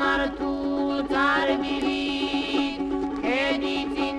martu tarbiri heni zin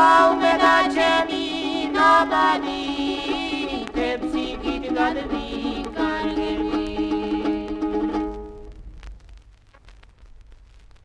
tundați gan gebi,